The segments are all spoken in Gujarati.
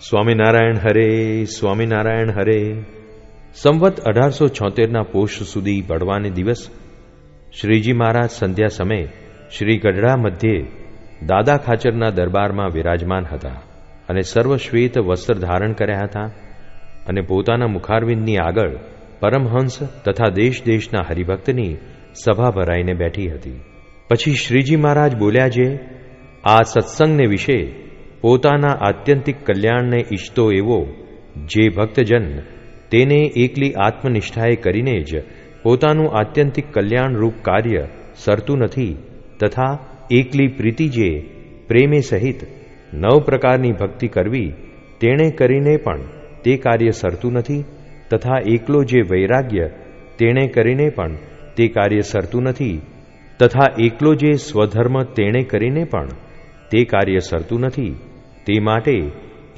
સ્વામિનારાયણ હરે સ્વામિનારાયણ હરે. સંવત અઢારસો છોતેરના પોષ સુધી બળવાને દિવસ શ્રીજી મહારાજ સંધ્યા સમયે શ્રી ગઢડા મધ્યે દાદા ખાચરના દરબારમાં વિરાજમાન હતા અને સર્વશ્વેત વસ્ત્ર ધારણ કર્યા હતા અને પોતાના મુખારવિંદની આગળ પરમહંસ તથા દેશ દેશના હરિભક્તની સભા ભરાઈને બેઠી હતી. પછી શ્રીજી મહારાજ બોલ્યા જે, આ સત્સંગને વિશે પોતાના આત્યંતિક કલ્યાણને ઈચ્છતો એવો જે ભક્તજન તેને એકલી આત્મનિષ્ઠાએ કરીને જ પોતાનું આત્યંતિક કલ્યાણરૂપ કાર્ય સરતું નથી તથા એકલી પ્રીતિ જે પ્રેમે સહિત નવ પ્રકારની ભક્તિ કરવી તેણે કરીને પણ તે કાર્ય સરતું નથી તથા એકલો જે વૈરાગ્ય તેણે કરીને પણ તે કાર્ય સરતું નથી તથા એકલો જે સ્વધર્મ તેણે કરીને પણ તે કાર્ય સરતું નથી તે માટે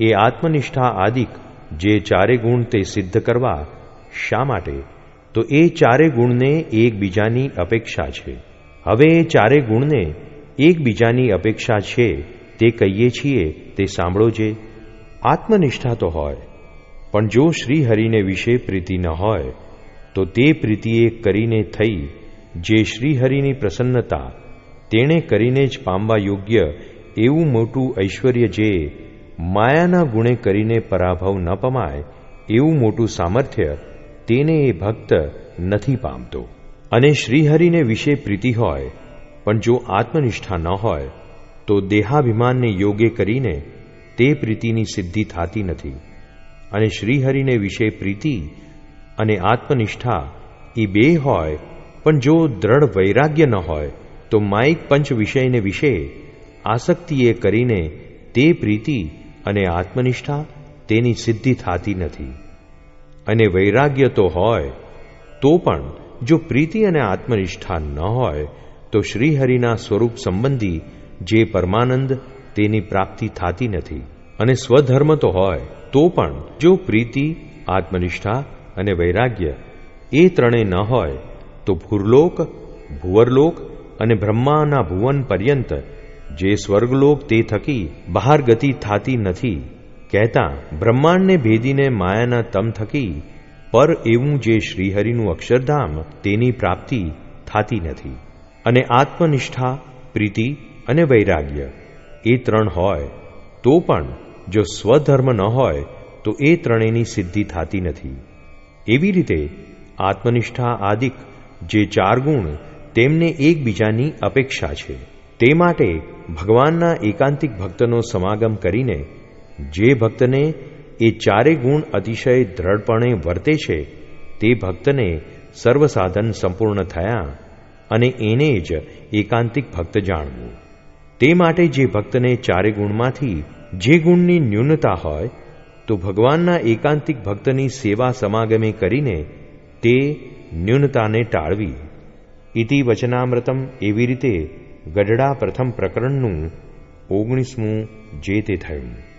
એ આત્મનિષ્ઠા આદિક જે ચારે ગુણ તે સિદ્ધ કરવા શા માટે? તો એ ચારે ગુણને એકબીજાની અપેક્ષા છે. હવે એ ચારે ગુણને એકબીજાની અપેક્ષા છે તે કહીએ છીએ, તે સાંભળો જે, આત્મનિષ્ઠા તો હોય, પણ જો શ્રીહરિને વિશે પ્રીતિ ન હોય, તો તે પ્રીતિએ કરીને થઈ જે શ્રીહરિની પ્રસન્નતા, તેણે કરીને જ પામવા યોગ્ય એવું મોટું ઐશ્વર્ય જે માયાના ગુણે કરીને પરાભવ ન પમાય, એવું મોટું સામર્થ્ય તેને એ ભક્ત નથી પામતો. અને શ્રીહરિને વિશે પ્રીતિ હોય, પણ જો આત્મનિષ્ઠા ન હોય, તો દેહાભિમાનને યોગે કરીને તે પ્રીતિની સિદ્ધિ થતી નથી. અને શ્રીહરિને વિશે પ્રીતિ અને આત્મનિષ્ઠા એ બે હોય, પણ જો દ્રઢ વૈરાગ્ય ન હોય, તો માઇક પંચ વિષયને વિશે આસક્તિએ કરીને તે પ્રીતિ અને આત્મનિષ્ઠા તેની સિદ્ધિ થતી નથી. અને વૈરાગ્ય તો હોય, તો પણ જો પ્રીતિ અને આત્મનિષ્ઠા ન હોય, તો શ્રીહરિના સ્વરૂપ સંબંધી જે પરમાનંદ તેની પ્રાપ્તિ થતી નથી. અને સ્વધર્મ તો હોય, તો પણ જો પ્રીતિ, આત્મનિષ્ઠા અને વૈરાગ્ય એ ત્રણેય ન હોય, તો ભૂરલોક, ભુવરલોક અને બ્રહ્માના ભુવન પર્યંત જે સ્વર્ગલોક તે થકી બહાર ગતિ થાતી નથી, કહેતા બ્રહ્માંડને ભેદીને માયાના તમ થકી, પર એવું જે શ્રીહરિનું અક્ષરધામ તેની પ્રાપ્તિ થાતી નથી. અને આત્મનિષ્ઠા, પ્રીતિ અને વૈરાગ્ય એ ત્રણ હોય, તો પણ જો સ્વધર્મ ન હોય, તો એ ત્રણેયની સિદ્ધિ થાતી નથી. એવી રીતે આત્મનિષ્ઠા આદિક જે ચાર ગુણ, તેમને એકબીજાની અપેક્ષા છે. તે માટે ભગવાનના એકાંતિક ભક્તનો સમાગમ કરીને જે ભક્તને એ ચારે ગુણ અતિશય દ્રઢપણે વર્તે છે, તે ભક્તને સર્વસાધન સંપૂર્ણ થયા અને એને જ એકાંતિક ભક્ત જાણવું. તે માટે જે ભક્તને ચારે ગુણમાંથી જે ગુણની ન્યૂનતા હોય, તો ભગવાનના એકાંતિક ભક્તની સેવા સમાગમે કરીને તે ન્યૂનતાને ટાળવી. ઇતિ વચનામૃતમ એવી રીતે ગઢડા પ્રથમ પ્રકરણનું ઓગણીસમું જે તે થયું.